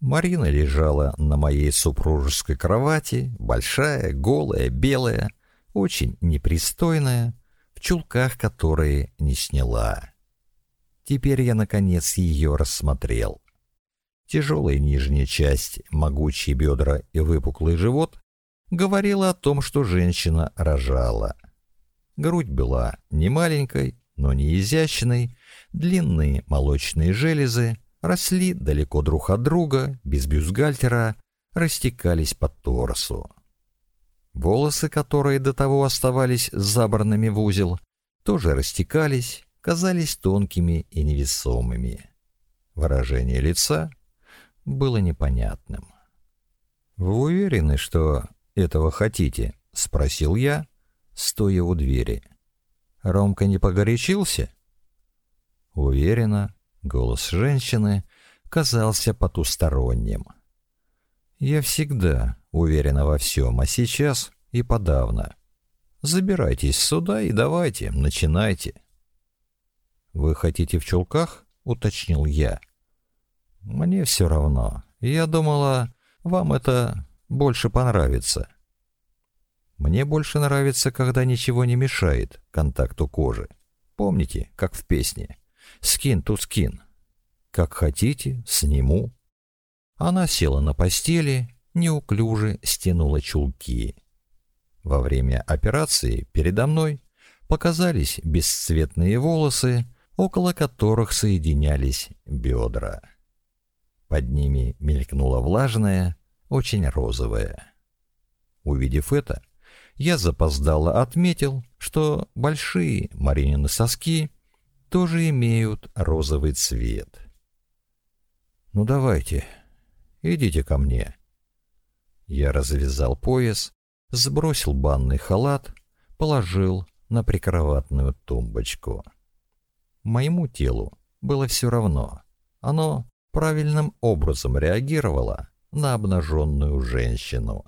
Марина лежала на моей супружеской кровати, большая, голая, белая, очень непристойная, в чулках, которые не сняла. Теперь я, наконец, ее рассмотрел. Тяжелая нижняя часть, могучие бедра и выпуклый живот говорила о том, что женщина рожала. Грудь была не маленькой, но не изящной, длинные молочные железы росли далеко друг от друга, без бюстгальтера, растекались по торсу. Волосы, которые до того оставались забранными в узел, тоже растекались, казались тонкими и невесомыми. Выражение лица было непонятным. «Вы уверены, что этого хотите?» — спросил я, стоя у двери. «Ромка не погорячился?» Уверенно, голос женщины казался потусторонним. «Я всегда уверена во всем, а сейчас и подавно. Забирайтесь сюда и давайте, начинайте». «Вы хотите в чулках?» — уточнил я. «Мне все равно. Я думала, вам это больше понравится». Мне больше нравится, когда ничего не мешает контакту кожи. Помните, как в песне? «Скин ту скин». «Как хотите, сниму». Она села на постели, неуклюже стянула чулки. Во время операции передо мной показались бесцветные волосы, около которых соединялись бедра. Под ними мелькнула влажная, очень розовая. Увидев это, я запоздало отметил, что большие Маринины соски тоже имеют розовый цвет. «Ну давайте, идите ко мне». Я развязал пояс, сбросил банный халат, положил на прикроватную тумбочку. Моему телу было все равно. Оно правильным образом реагировало на обнаженную женщину.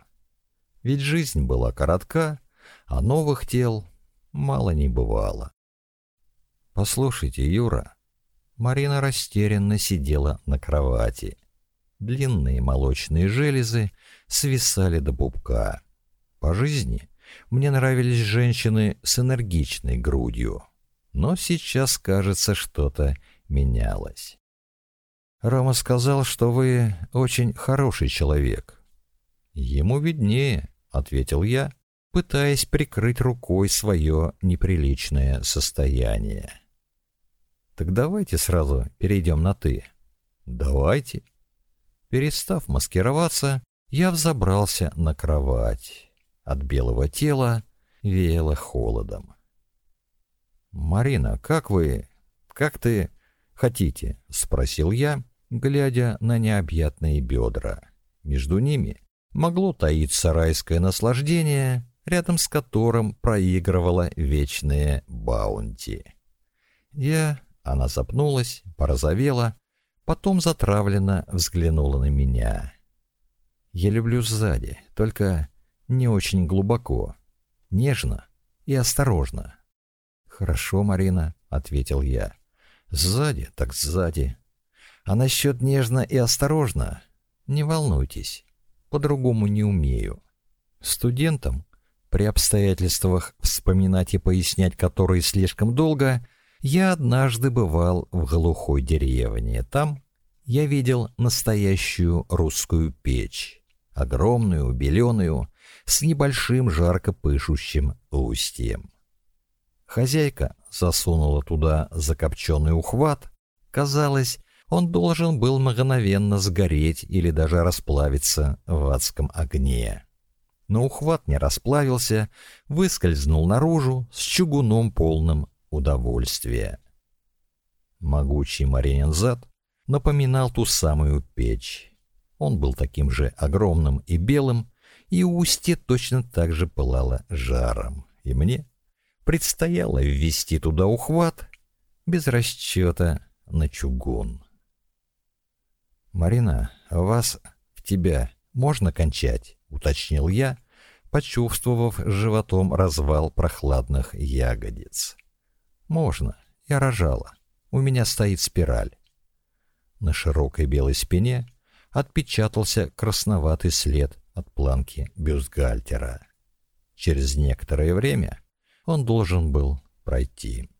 Ведь жизнь была коротка, а новых тел мало не бывало. «Послушайте, Юра». Марина растерянно сидела на кровати. Длинные молочные железы свисали до пупка. По жизни мне нравились женщины с энергичной грудью. Но сейчас, кажется, что-то менялось. Рома сказал, что вы очень хороший человек. Ему виднее, — ответил я, пытаясь прикрыть рукой свое неприличное состояние. «Так давайте сразу перейдем на «ты». «Давайте». Перестав маскироваться, я взобрался на кровать. От белого тела веяло холодом. «Марина, как вы... как ты хотите?» — спросил я, глядя на необъятные бедра. Между ними могло таиться райское наслаждение, рядом с которым проигрывала вечное баунти. Я... Она запнулась, порозовела, потом затравленно взглянула на меня. Я люблю сзади, только не очень глубоко, нежно и осторожно. «Хорошо, Марина», — ответил я. «Сзади, так сзади. А насчет нежно и осторожно? Не волнуйтесь, по-другому не умею. Студентам, при обстоятельствах вспоминать и пояснять которые слишком долго, я однажды бывал в глухой деревне. Там я видел настоящую русскую печь, огромную, беленую, с небольшим жарко пышущим устьем. Хозяйка засунула туда закопченный ухват. Казалось, он должен был мгновенно сгореть или даже расплавиться в адском огне. Но ухват не расплавился, выскользнул наружу с чугуном полным удовольствия. Могучий Маринин зад напоминал ту самую печь. Он был таким же огромным и белым, и устье точно так же пылало жаром. И мне предстояло ввести туда ухват без расчета на чугун. «Марина, вас в тебя можно кончать?» — уточнил я, почувствовав животом развал прохладных ягодиц. «Можно. Я рожала. У меня стоит спираль». На широкой белой спине отпечатался красноватый след от планки бюстгальтера. Через некоторое время он должен был пройти.